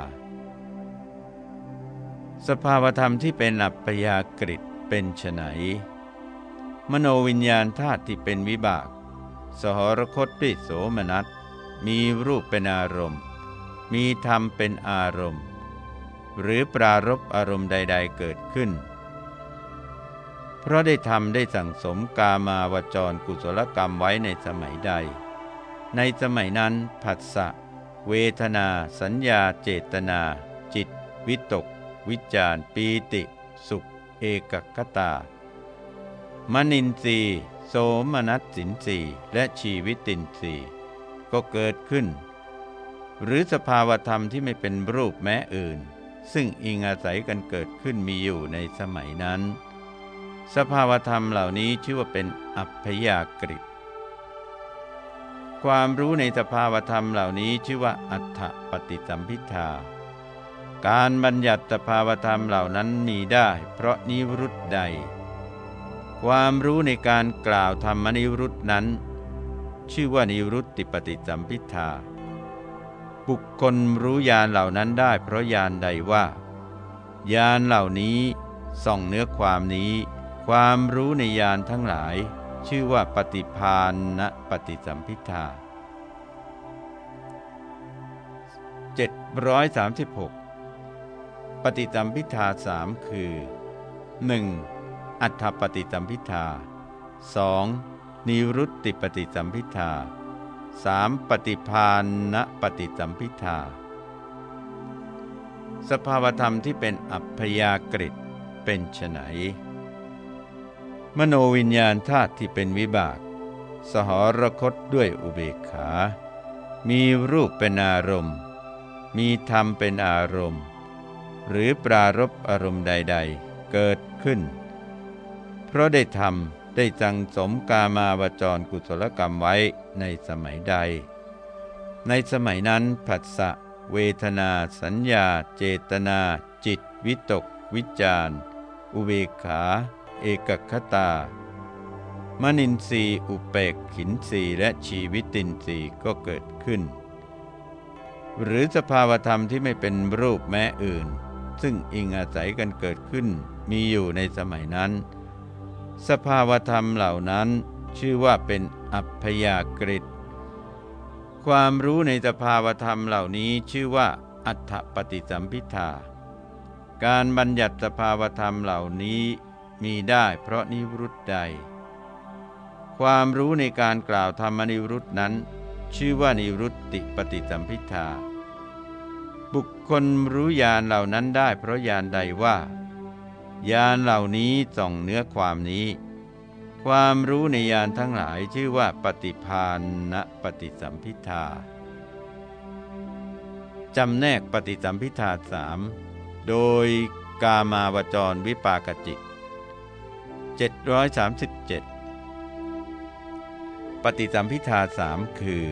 สภาวธรรมที่เป็นอัปปยากฤิเป็นไฉนมโนวิญญาณธาตุที่เป็นวิบาก สหรคตด้วยโสมนัส มีรูปเป็นอารมณ์ มีธรรมเป็นอารมณ์ หรือปรารบอารมณ์ใด ๆเกิดขึ้น เพราะได้ทำได้สั่งสมกามาวจรกุศลกรรมไว้ในสมัยใด ในสมัยนั้นผัสสะ เวทนา สัญญาเจตนา จิต วิตก วิจารปีติ สุข เอกคตามนินทรี โสมนัสสินสีและชีวิตินทรีก็เกิดขึ้น หรือสภาวธรรมที่ไม่เป็นรูปแม้อื่น ซึ่งอิงอาศัยกันเกิดขึ้นมีอยู่ในสมัยนั้น สภาวธรรมเหล่านี้ชื่อว่าเป็นอัพยากฤิความรู้ในสภาวธรรมเหล่านี้ชื่อว่าอัฏฐปฏิสัมพิทาการบัญญัติสภาวธรรมเหล่านั้นมีได้ เพราะนิรุตใด ความรู้ในการกล่าวธรรมนิรุตนั้น ชื่อว่านิรุตติปฏิสัมพิทาบุคคลรู้ญาณเหล่านั้นได้เพราะญาณใดว่าญาณเหล่านี้ส่องเนื้อความนี้ ความรู้ในญาณทั้งหลาย ชื่อว่าปฏิพานณปฏิสัมพิทา736 ปฏิสัมพิทาสามคือ 1. อัฏฐปฏิสัมพิทา 2. นิรุตติปฏิสัมพิทาสามปฏิพานณปฏิสัมพิทา สภาวธรรมที่เป็นอัพยากฤิตเป็นไฉนมโนวิญญาณธาตุที่เป็นวิบาก สหรคตด้วยอุเบกขา มีรูปเป็นอารมณ์ มีธรรมเป็นอารมณ์ หรือปรารบอารมณ์ใด ๆ เกิดขึ้น เพราะได้ทำได้จังสมกามาวจรกุศลกรรมไว้ในสมัยใด ในสมัยนั้นผัสสะเวทนา สัญญา เจตนา จิต วิตก วิจารอุเบกขา เอกคตา มนินทรีอุเปกขินทรีและชีวิตินทรีก็เกิดขึ้น หรือสภาวธรรมที่ไม่เป็นรูปแม้อื่น ซึ่งอิงอาศัยกันเกิดขึ้นมีอยู่ในสมัยนั้น สภาวธรรมเหล่านั้นชื่อว่าเป็นอัพยากฤิความรู้ในสภาวธรรมเหล่านี้ชื่อว่า อัฏฐปฏิสัมพิทาการบัญญัติสภาวธรรมเหล่านี้มีได้เพราะนิรุตใด ความรู้ในการกล่าวธรรมนิรุตนั้น ชื่อว่านิรุตติปฏิสัมพิทาบุคคลรู้ญาณเหล่านั้นได้เพราะญาณใดว่า ยานเหล่านี้ส่องเนื้อความนี้ ความรู้ในยานทั้งหลายชื่อว่าปฏิพานณปฏิสัมพิทาจำแนกปฏิสัมพิทาสามโดยกามาวจรวิปากจิต737 ปฏิสัมพิทาสามคือ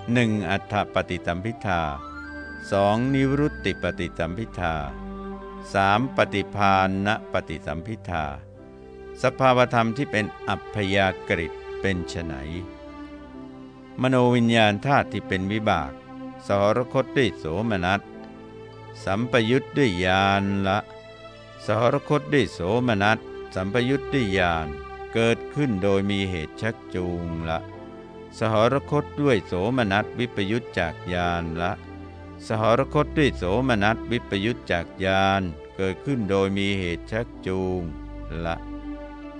1. อัฏฐปฏิสัมพิทา 2. นิวรุตติปฏิสัมพิทา 3. ปฏิพานณปฏิสัมพิทาสภาวธรรมที่เป็นอัพยากฤิตเป็นไฉนมโนวิญญาณธาตุที่เป็นวิบาก สหรคตด้วยโสมนัสสัมปยุทธ์ด้วยญาณละ สหรคตด้วยโสมนัสสัมปยุทธ์ด้วยญาณเกิดขึ้นโดยมีเหตุชักจูงละ สหรคตด้วยโสมนัสวิปยุทธจากญาณละ สหรคตด้วยโสมนัสวิปยุทธจากญาณเกิดขึ้นโดยมีเหตุชักจูงละ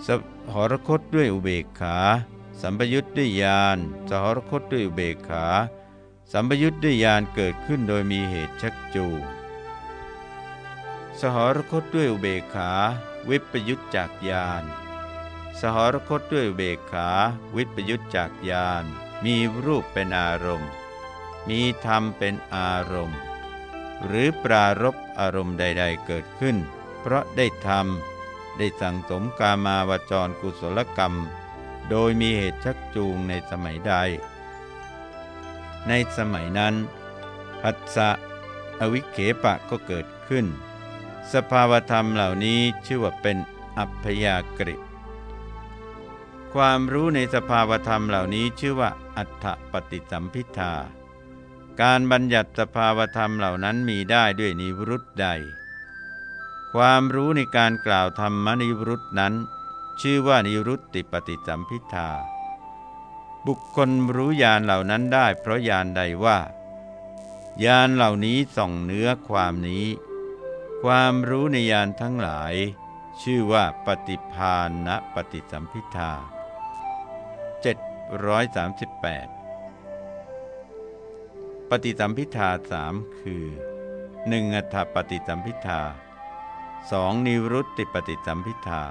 สหรคตด้วยอุเบกขา สัมปยุทธ์ด้วยญาณสหรคตด้วยอุเบกขา สัมปยุทธ์ด้วยญาณเกิดขึ้นโดยมีเหตุชักจูง สหรคตด้วยอุเบกขา วิปยุทธจากญาณสหรคตด้วยอุเบกขา วิปยุทธจากญาณมีรูปเป็นอารมณ์ มีธรรมเป็นอารมณ์ หรือปรารบอารมณ์ใด ๆ เกิดขึ้น เพราะได้ทำได้สั่งสมกามาวจรกุศลกรรม โดยมีเหตุชักจูงในสมัยใด ในสมัยนั้นผัสสะอวิเคปะก็เกิดขึ้น สภาวธรรมเหล่านี้ชื่อว่าเป็นอัพยากฤิความรู้ในสภาวธรรมเหล่านี้ชื่อว่าอัฏฐปฏิสัมพิทา การบัญญัติสภาวธรรมเหล่านั้นมีได้ด้วยนิวรุตใด ความรู้ในการกล่าวธรรมนิวรุตนั้น ชื่อว่านิรุตติปฏิสัมพิทาบุคคลรู้ญาณเหล่านั้นได้ เพราะญาณใดว่าญาณเหล่านี้ส่องเนื้อความนี้ ความรู้ในญาณทั้งหลาย ชื่อว่าปฏิพานณปฏิสัมพิทา738 ปฏิสัมพิทาสามคือ 1. อัฏฐปฏิสัมพิทา 2. นิวรุตติปฏิสัมพิทา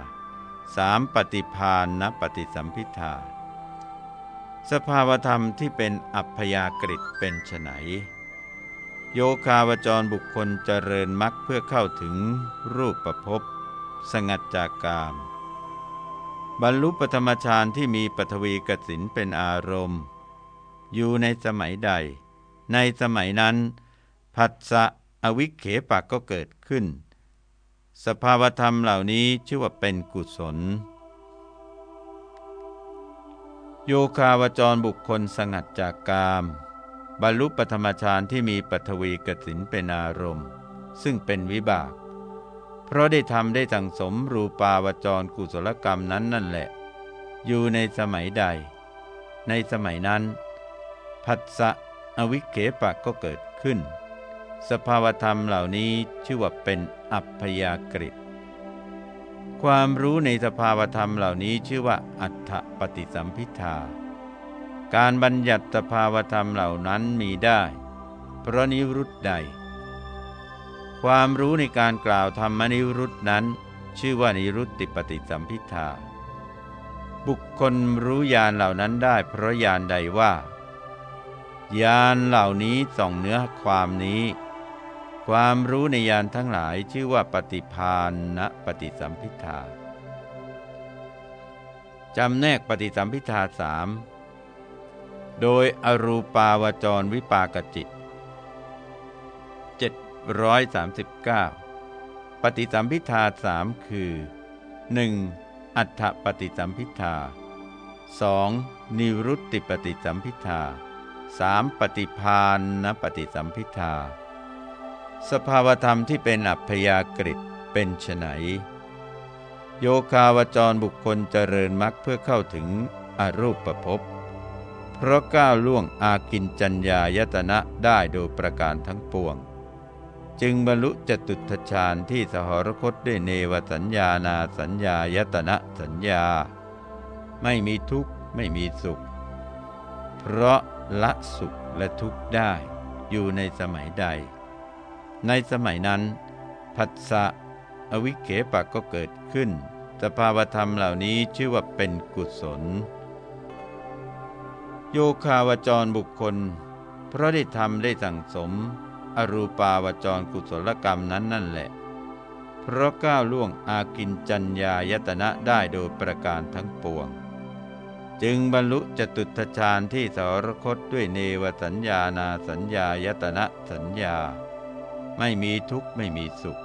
3. ปฏิพานณปฏิสัมพิทา สภาวธรรมที่เป็นอัพยากฤิเป็นไฉนโยคาวจรบุคคลเจริญมรรคเพื่อเข้าถึงรูปประพบสงัดจากกาม บรรลุปธรรมฌานที่มีปฐวีกสินเป็นอารมณ์ อยู่ในสมัยใด ในสมัยนั้น ผัสสะอวิเคปะก็เกิดขึ้น สภาวธรรมเหล่านี้ชื่อว่าเป็นกุศล โยคาวจรบุคคลสงัดจากกาม บรรลุปธรรมฌานที่มีปฐวีกสินเป็นอารมณ์ ซึ่งเป็นวิบาก เพราะได้ทำได้สั่งสมรูปาวจรกุศลกรรมนั้นนั่นแหละ อยู่ในสมัยใด ในสมัยนั้นผัสสะ อวิเคปะก็เกิดขึ้น สภาวธรรมเหล่านี้ชื่อว่าเป็นอัพยากฤิความรู้ในสภาวธรรมเหล่านี้ชื่อว่า อัฏฐปฏิสัมพิทา การบัญญัติสภาวธรรมเหล่านั้นมีได้ เพราะนิรุตใด ความรู้ในการกล่าวธรรมนิรุตนั้น ชื่อว่านิรุตติปฏิสัมพิทา บุคคลรู้ญาณเหล่านั้นได้เพราะญาณใดว่า ญาณเหล่านี้ส่องเนื้อความนี้ ความรู้ในยานทั้งหลายชื่อว่าปฏิพานณปฏิสัมพิทาจำแนกปฏิสัมพิทาสามโดยอรูปาวจรวิปากจิต 739 ปฏิสัมพิทาสามคือ 1. อัฏฐปฏิสัมพิทา 2. นิรุตติปฏิสัมพิทา 3. ปฏิพานณปฏิสัมพิทา สภาวธรรมที่เป็นอัพยากฤิเป็นไฉนโยคาวจรบุคคลเจริญมรรคเพื่อเข้าถึงอรูปประพบเพราะก้าวล่วงอากินจัญญายตนะได้โดยประการทั้งปวง จึงบรรลุจตุทชาญที่สหรคตด้วยเนวสัญญานาสัญญายตนะสัญญา ไม่มีทุกข์ไม่มีสุข เพราะ ละสุขและทุกข์ได้อยู่ในสมัยใด ในสมัยนั้น ผัสสะอวิเคปะก็เกิดขึ้น สภาวธรรมเหล่านี้ชื่อว่าเป็นกุศล โยคาวจรบุคคล เพราะได้ทำได้สั่งสม อรูปาวจรกุศลกรรมนั้นนั่นแหละ เพราะก้าวล่วงอากินจัญญายตนะได้โดยประการทั้งปวง จึงบรรลุจตุตฌานที่สรคตด้วยเนวสัญญานาสัญญายตนะสัญญา ไม่มีทุกข์ไม่มีสุข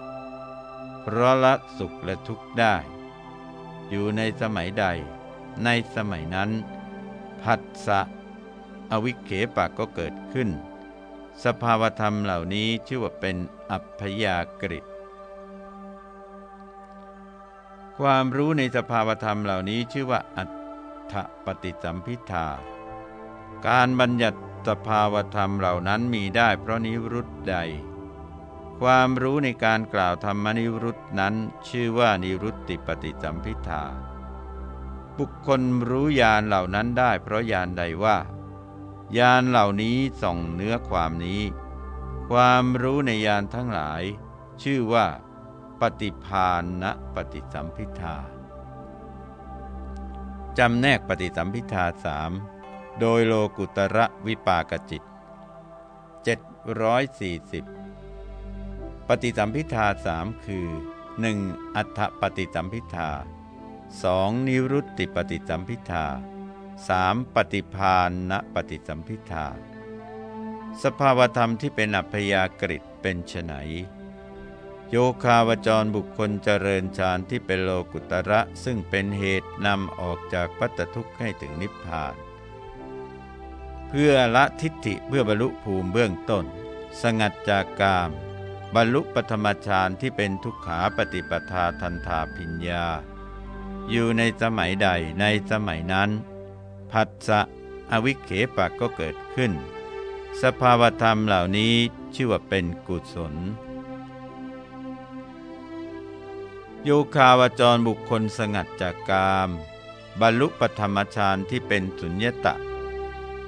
เพราะละสุขและทุกข์ได้ อยู่ในสมัยใด ในสมัยนั้น ผัสสะอวิเคปะก็เกิดขึ้น สภาวธรรมเหล่านี้ชื่อว่าเป็นอัพยากฤิความรู้ในสภาวธรรมเหล่านี้ชื่อว่าอัฏ ฐปฏิสัมพิทา การบัญญัติสภาวธรรมเหล่านั้นมีได้เพราะนิรุตใด ความรู้ในการกล่าวธรรมนิรุตนั้นชื่อว่านิรุตติปฏิสัมพิทา บุคคลรู้ญาณเหล่านั้นได้เพราะญาณใดว่ายานเหล่านี้ส่องเนื้อความนี้ ความรู้ในยานทั้งหลาย ชื่อว่า ปฏิพานนะปฏิสัมพิทา จำแนกปฏิสัมพิทาสามโดยโลกุตระวิปากจิต 740 ปฏิสัมพิทาสามคือ 1. อัฏฐปฏิสัมพิทา 2. นิรุตติปฏิสัมพิทา 3. ปฏิพานณปฏิสัมพิทา สภาวธรรมที่เป็นอัพยากฤิตเป็นไฉน โยคาวจรบุคคลเจริญฌานที่เป็นโลกุตระซึ่งเป็นเหตุนำออกจากปัตทุกข์ให้ถึงนิพพาน เพื่อละทิฏฐิเพื่อบรรลุภูมิเบื้องต้น สงัดจากกาม บรรลุปธรรมฌานที่เป็นทุกขาปฏิปทาทันทาพิญญา อยู่ในสมัยใดในสมัยนั้น ผัสสะอวิเคปะก็เกิดขึ้น สภาวธรรมเหล่านี้ชื่อว่าเป็นกุศล โยคาวจรบุคคลสงัดจากกาม บรรลุปธรรมฌานที่เป็นสุญญตะ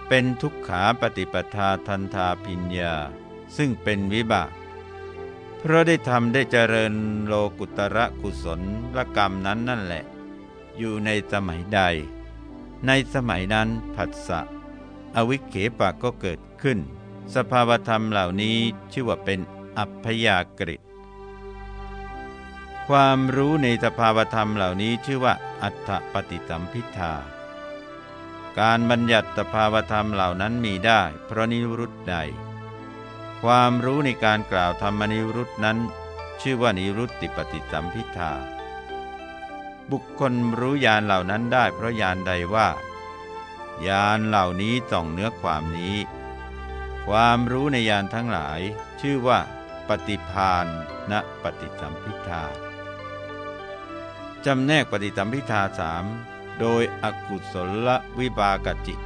เป็นทุกขาปฏิปทาทันทาพิญญา ซึ่งเป็นวิบาก เพราะได้ทำได้เจริญโลกุตระกุศลละกรรมนั้นนั่นแหละ อยู่ในสมัยใด ในสมัยนั้นผัสสะ อวิเคปะก็เกิดขึ้น สภาวธรรมเหล่านี้ชื่อว่าเป็นอัพยากฤิต ความรู้ในสภาวธรรมเหล่านี้ชื่อว่า อัฏฐปฏิสัมพิทาการบัญญัติสภาวธรรมเหล่านั้นมีได้ เพราะนิรุตใด ความรู้ในการกล่าวธรรมนิรุตนั้น ชื่อว่านิรุตติปฏิสัมพิทาบุคคลรู้ญาณเหล่านั้นได้เพราะญาณใดว่าญาณเหล่านี้ส่องเนื้อความนี้ ความรู้ในญาณทั้งหลาย ชื่อว่า ปฏิพานณปฏิสัมพิทา จำแนกปฏิสัมพิทาสามโดยอกุศลวิบากจิต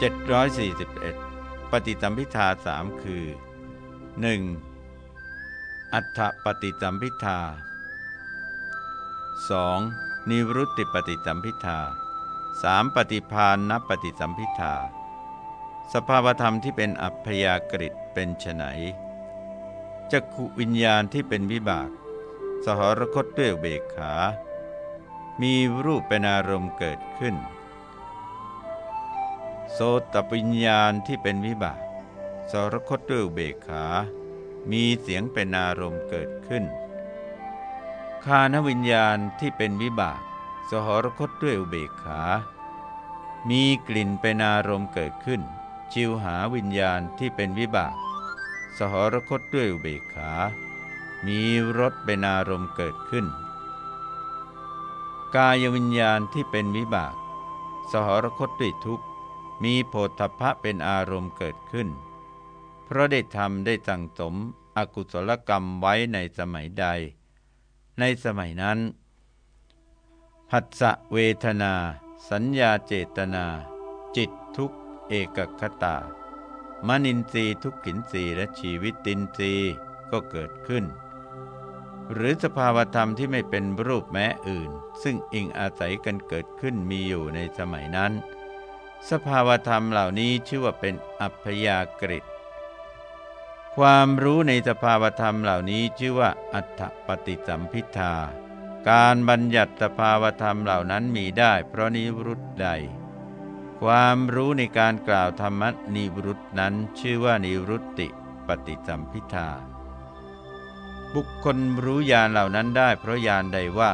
741 ปฏิสัมพิทาสามคือ 1. อัฏฐปฏิสัมพิทา 2. นิรุตติปฏิสัมพิทา 3. ปฏิพานนปฏิสัมพิทา สภาวธรรมที่เป็นอัพยากฤิเป็นไฉนจักขุวิญญาณที่เป็นวิบาก สหรคตด้วยเบกขา มีรูปเป็นอารมณ์เกิดขึ้น โสตวิญญาณที่เป็นวิบากสหรคตด้วยเบกขา มีเสียงเป็นอารมณ์เกิดขึ้น คานวิญญาณที่เป็นวิบาก สหรคตด้วยอุเบกขา มีกลิ่นเป็นอารมณ์เกิดขึ้นจิวหาวิญญาณที่เป็นวิบาก สหรคตด้วยอุเบกขา มีรสเป็นอารมณ์เกิดขึ้น กายวิญญาณที่เป็นวิบาก สหรคตด้วยทุกข์ มีโพธพะเป็นอารมณ์เกิดขึ้น เพราะได้ทำได้สั่งสมอกุศลกรรมไว้ในสมัยใด ในสมัยนั้นผัสสะเวทนา สัญญาเจตนา จิตทุกเอกคตามนินทรีทุกขินทรีและชีวิตตินทรีก็เกิดขึ้น หรือสภาวธรรมที่ไม่เป็นรูปแม้อื่น ซึ่งอิงอาศัยกันเกิดขึ้นมีอยู่ในสมัยนั้น สภาวธรรมเหล่านี้ชื่อว่าเป็นอัพยากฤิความรู้ในสภาวธรรมเหล่านี้ชื่อว่า อัฏฐปฏิสัมพิทา การบัญญัติสภาวธรรมเหล่านั้นมีได้ เพราะนิรุตใด ความรู้ในการกล่าวธรรมนิรุตนั้นชื่อว่านิรุตติปฏิสัมพิทา บุคคลรู้ญาณเหล่านั้นได้เพราะญาณใดว่า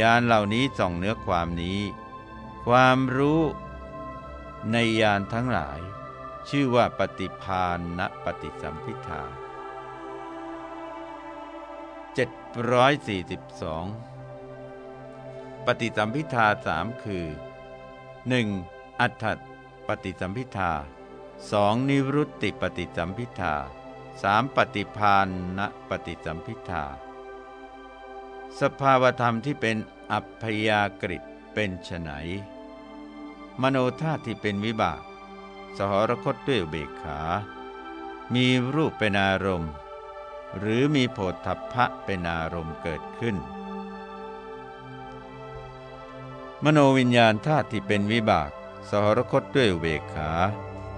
ญาณเหล่านี้ส่องเนื้อความนี้ ความรู้ในญาณทั้งหลาย ชื่อว่าปฏิพานณปฏิสัมพิทา742 ปฏิสัมพิทาสามคือ 1. อัฏฐปฏิสัมพิทา 2. นิรุตติปฏิสัมพิทา 3. ปฏิพานณปฏิสัมพิทาสภาวธรรมที่เป็นอัพยากฤิเป็นไฉนมโนธาตุที่เป็นวิบาก สหรคตด้วยเบกขา มีรูปเป็นอารมณ์ หรือมีโผฏฐัพพะเป็นอารมณ์เกิดขึ้น มโนวิญญาณธาตุที่เป็นวิบาก สหรคตด้วยเบกขา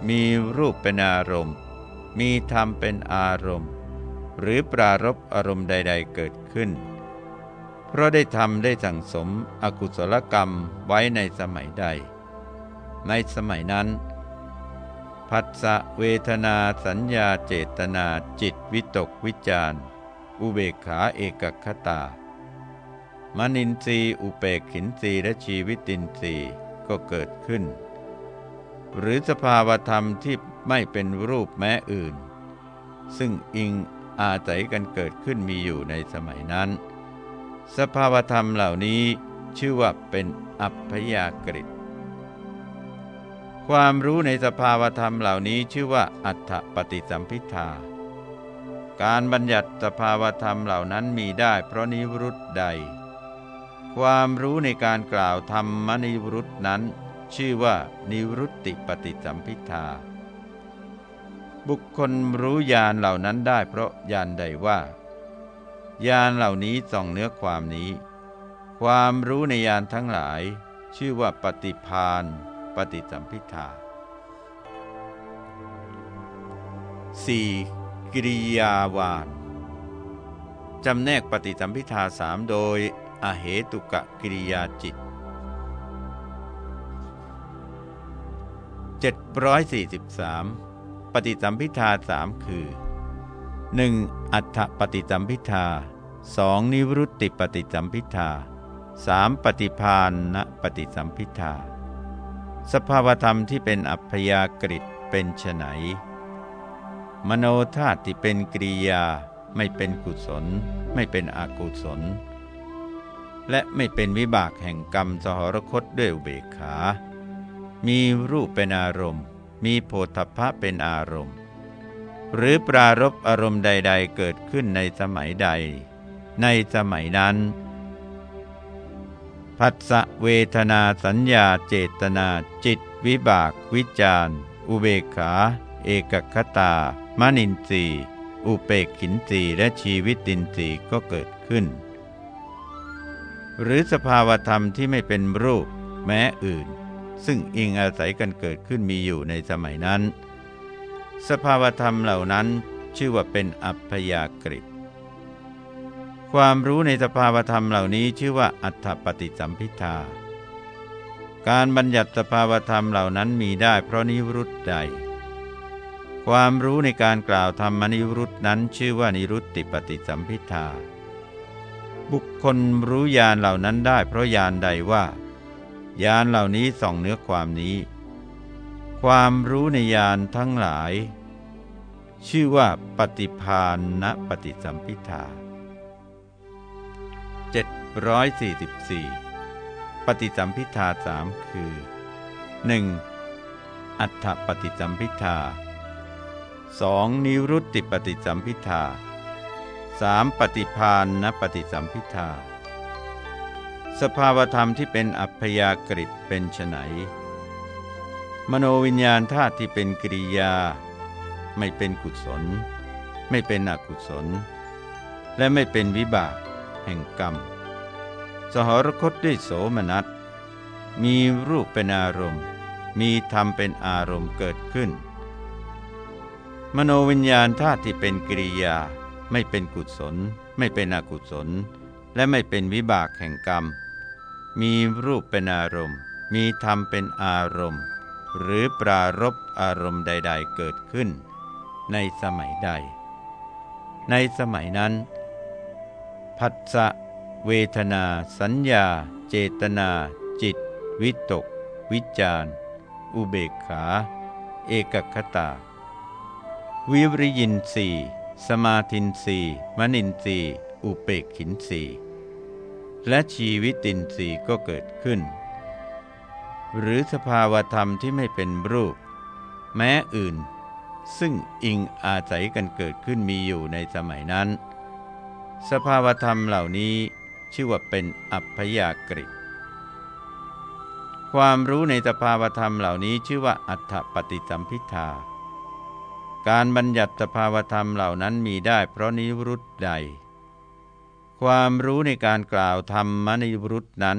มีรูปเป็นอารมณ์ มีธรรมเป็นอารมณ์ หรือปรารบอารมณ์ใด ๆเกิดขึ้น เพราะได้ทำได้สั่งสมอกุศลกรรมไว้ในสมัยใด ในสมัยนั้น ผัสสะเวทนาสัญญาเจตนาจิตวิตกวิจารอุเบกขาเอกคตามนินทรีอุเปกขินทรีและชีวิตินทรีก็เกิดขึ้น หรือสภาวธรรมที่ไม่เป็นรูปแม้อื่น ซึ่งอิงอาศัยกันเกิดขึ้นมีอยู่ในสมัยนั้น สภาวธรรมเหล่านี้ชื่อว่าเป็นอัพยากฤิความรู้ในสภาวธรรมเหล่านี้ชื่อว่าอัฏฐปฏิสัมพิทา การบัญญัติสภาวธรรมเหล่านั้นมีได้เพราะนิวรุตใด ความรู้ในการกล่าวธรรมมนิวรุตนั้น ชื่อว่านิรุตติปฏิสัมพิทา บุคคลรู้ญาณเหล่านั้นได้เพราะญาณใดว่าญาณเหล่านี้ส่องเนื้อความนี้ ความรู้ในญาณทั้งหลาย ชื่อว่าปฏิพานปฏิสัมพิทา 4. กิริยาวานจำแนกปฏิสัมพิทาสามโดย อเหตุกะกิริยาจิต 743 ปฏิสัมพิทาสามคือ 1. อัฏฐปฏิสัมพิทา 2. นิวรุตติปฏิสัมพิทา 3. ปฏิพานณปฏิสัมพิทา สภาวธรรมที่เป็นอัพยากฤิเป็นไฉนมโนธาตุที่เป็นกริยาไม่เป็นกุศล ไม่เป็นอกุศล และไม่เป็นวิบากแห่งกรรมสหรคตด้วยอุเบกขา มีรูปเป็นอารมณ์ มีโพธพะเป็นอารมณ์ หรือปรารบอารมณ์ใด ๆ เกิดขึ้นในสมัยใด ในสมัยนั้นผัสสะเวทนาสัญญาเจตนา จิต วิบาก วิจารอุเบกขา เอกคตา มนินทรีอุเปกขินทรีและชีวิตินทรีก็เกิดขึ้น หรือสภาวธรรมที่ไม่เป็นรูปแม้อื่น ซึ่งอิงอาศัยกันเกิดขึ้นมีอยู่ในสมัยนั้น สภาวธรรมเหล่านั้นชื่อว่าเป็นอัพยากฤิความรู้ในสภาวธรรมเหล่านี้ชื่อว่าอัฏฐปฏิสัมพิทา การบัญญัติสภาวธรรมเหล่านั้นมีได้เพราะนิรุตใด ความรู้ในการกล่าวธรรมนิรุตนั้นชื่อว่านิรุตติปฏิสัมพิทา บุคคลรู้ญาณเหล่านั้นได้เพราะญาณใดว่า ญาณเหล่านี้ส่องเนื้อความนี้ ความรู้ในญาณทั้งหลาย ชื่อว่าปฏิพานณปฏิสัมพิทา744 ปฏิสัมพิทาสามคือ 1. อัฏฐปฏิสัมพิทา 2. นิรุตติปฏิสัมพิทา 3. ปฏิพานนปฏิสัมพิทา สภาวธรรมที่เป็นอัพยากฤิเป็นไฉนมโนวิญญาณธาตุที่เป็นกิริยา ไม่เป็นกุศล ไม่เป็นอกุศล และไม่เป็นวิบากแห่งกรรม สหรคตด้วยโสมนัสมีรูปเป็นอารมณ์ มีธรรมเป็นอารมณ์เกิดขึ้น มโนวิญญาณธาตุที่เป็นกิริยา ไม่เป็นกุศล ไม่เป็นอกุศล และไม่เป็นวิบากแห่งกรรม มีรูปเป็นอารมณ์ มีธรรมเป็นอารมณ์ หรือปรารบอารมณ์ใด ๆ เกิดขึ้น ในสมัยใด ในสมัยนั้น ผัสสะเวทนา สัญญา เจตนา จิต วิตก วิจารอุเบกขา เอกคตา วิริยินสีสมาธินสีมนินสีอุเปกขินสี และชีวิตินสีก็เกิดขึ้น หรือสภาวธรรมที่ไม่เป็นรูป แม้อื่น ซึ่งอิงอาศัยกันเกิดขึ้นมีอยู่ในสมัยนั้น สภาวธรรมเหล่านี้ชื่อว่าเป็นอัพยากฤิความรู้ในสภาวธรรมเหล่านี้ชื่อว่าอัฏฐปฏิสัมพิทา การบัญญัติสภาวธรรมเหล่านั้นมีได้เพราะนิรุตใด ความรู้ในการกล่าวธรรมนิรุตนั้น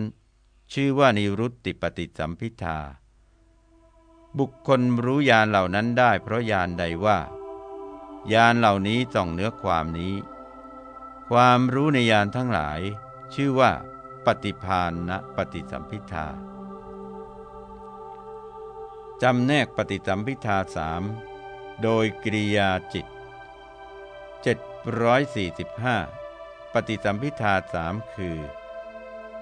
ชื่อว่านิรุตติปฏิสัมพิทา บุคคลรู้ญาณเหล่านั้นได้ เพราะญาณใดว่าญาณเหล่านี้ส่องเนื้อความนี้ ความรู้ในญาณทั้งหลาย ชื่อว่าปฏิพานนะปฏิสัมพิทาจำแนกปฏิสัมพิทาสามโดยกริยาจิต 745 ปฏิสัมพิทาสามคือ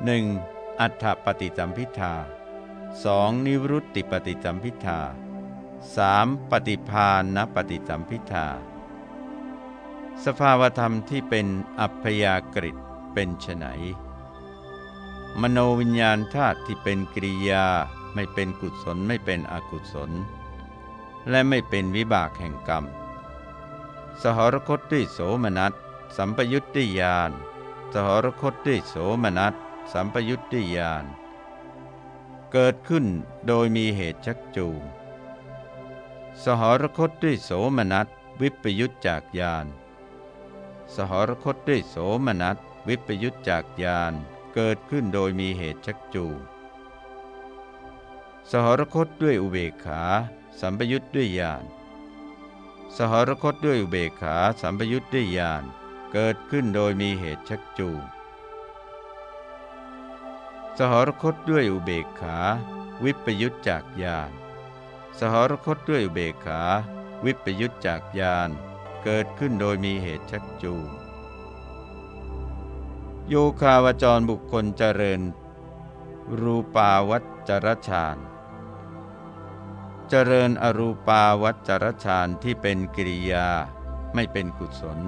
1. อัฏฐปฏิสัมพิทา 2. นิวรุตติปฏิสัมพิทา 3. ปฏิพานนปฏิสัมพิทา สภาวธรรมที่เป็นอัพยากฤิเป็นไฉนมโนวิญญาณธาตุที่เป็นกริยาไม่เป็นกุศลไม่เป็นอกุศล และไม่เป็นวิบากแห่งกรรม สหรคตด้วยโสมนัส สัมปยุตด้วยญาณสหรคตด้วยโสมนัสสัมปยุตด้วยญาณเกิดขึ้นโดยมีเหตุชักจูง สหรคตด้วยโสมนัสวิปยุตจากญาณสหรคตด้วยโสมนัสวิปยุตจากญาณเกิดขึ้นโดยมีเหตุชักจูง สหรคตด้วยอุเบกขา สัมปยุทธ์ด้วยญาณสหรคตด้วยอุเบกขาสัมปยุทธ์ด้วยญาณ เกิดขึ้นโดยมีเหตุชักจูงสหรคตด้วยอุเบกขา วิปยุทธจากญาณสหรคตด้วยอุเบกขา วิปยุทธจากญาณเกิดขึ้นโดยมีเหตุชักจูงโยคาวจรบุคคลเจริญ รูปาวัจรฌานเจริญอรูปาวัจรฌานที่เป็นกิริยาไม่เป็นกุศล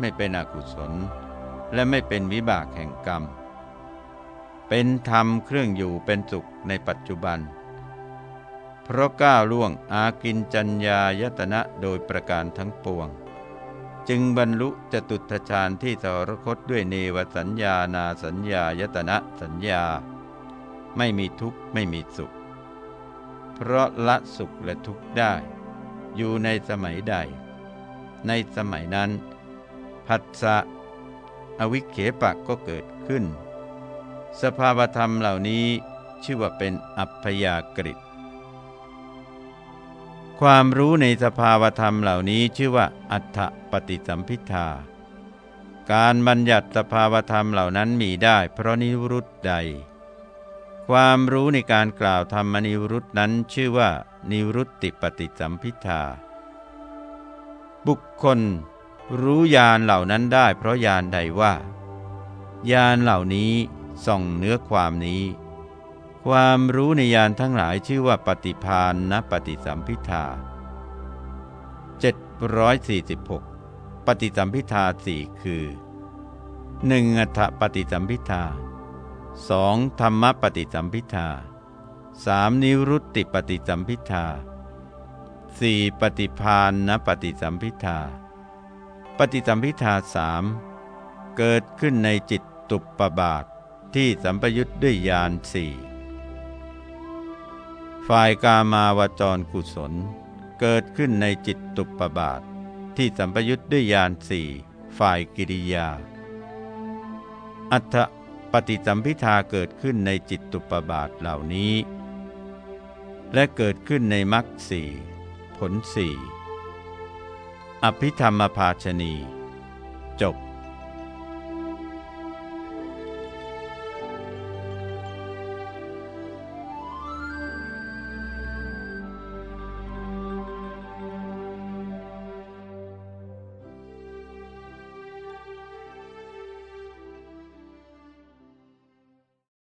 ไม่เป็นอกุศล และไม่เป็นวิบากแห่งกรรม เป็นธรรมเครื่องอยู่เป็นสุขในปัจจุบัน เพราะก้าวล่วงอากินจัญญายตนะโดยประการทั้งปวง จึงบรรลุจตุตฌานที่สรคตด้วยเนวสัญญานาสัญญายตนะสัญญา ไม่มีทุกข์ไม่มีสุข เพราะละสุขและทุกข์ได้ อยู่ในสมัยใด ในสมัยนั้น ผัสสะอวิเคปะก็เกิดขึ้น สภาวธรรมเหล่านี้ชื่อว่าเป็นอัพยากฤิความรู้ในสภาวธรรมเหล่านี้ชื่อว่า อัฏฐปฏิสัมพิทาการบัญญัติสภาวธรรมเหล่านั้นมีได้ เพราะนิรุตใด ความรู้ในการกล่าวธรรมนิรุตนั้นชื่อว่า นิรุตติปฏิสัมพิทาบุคคล รู้ญาณเหล่านั้นได้เพราะญาณใดว่าญาณเหล่านี้ส่องเนื้อความนี้ ความรู้ในญาณทั้งหลายชื่อว่าปฏิพานนะปฏิสัมพิทา746 ปฏิสัมพิทาสี่คือ 1. อัฏฐปฏิสัมพิทา 2. ธรรมปฏิสัมพิทา 3. นิรุตติปฏิสัมพิทา 4. ปฏิพานนปฏิสัมพิทา ปฏิสัมพิทาสามเกิดขึ้นในจิตตุปปบาทที่สัมปยุทธ์ด้วยญาณสี่ฝ่ายกามาวจรกุศล เกิดขึ้นในจิตตุปปบาท ที่สัมปยุทธ์ด้วยญาณสี่ฝ่ายกิริยา อัฏฐปฏิสัมพิทาเกิดขึ้นในจิตตุปบาทเหล่านี้ และเกิดขึ้นในมรรคสี่ผลสี่ อภิธรรมภาชนี